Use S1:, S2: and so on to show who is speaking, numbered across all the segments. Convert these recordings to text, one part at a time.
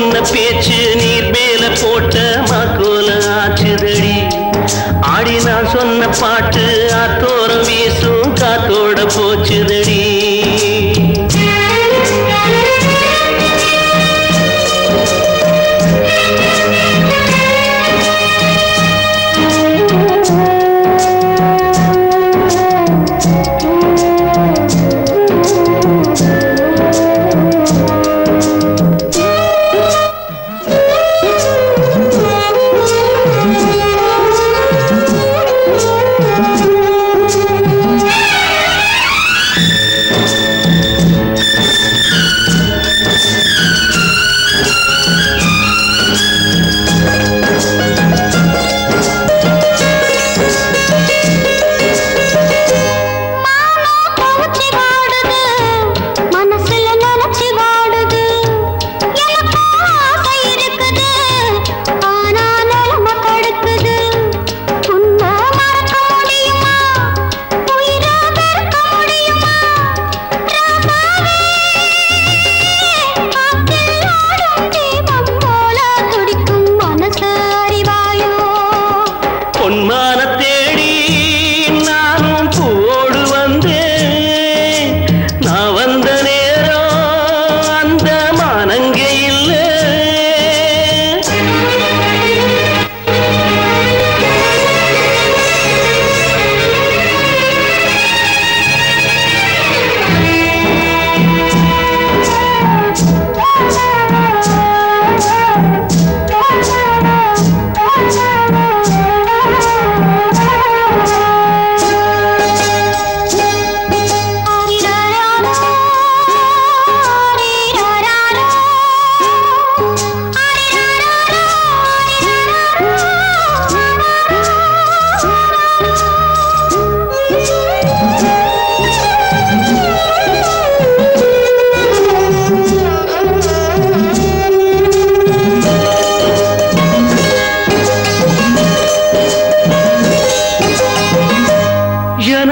S1: சொன்ன
S2: பேச்சு நீர்
S1: மேல போட்ட மாக்கோல ஆச்சுதடி ஆடி நான் சொன்ன பாட்டு ஆத்தோரம் வீசும் காத்தோட போச்சுதடி.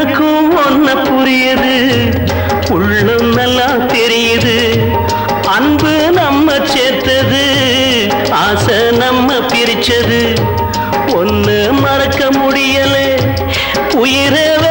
S1: எனக்கும் ஒன்ன புரியுது. உள்ளம் நல்லா தெரியுது. அன்பு நம்ம சேர்த்தது. ஆசை நம்ம பிரிச்சது. ஒன்று மறக்க முடியல. உயிரை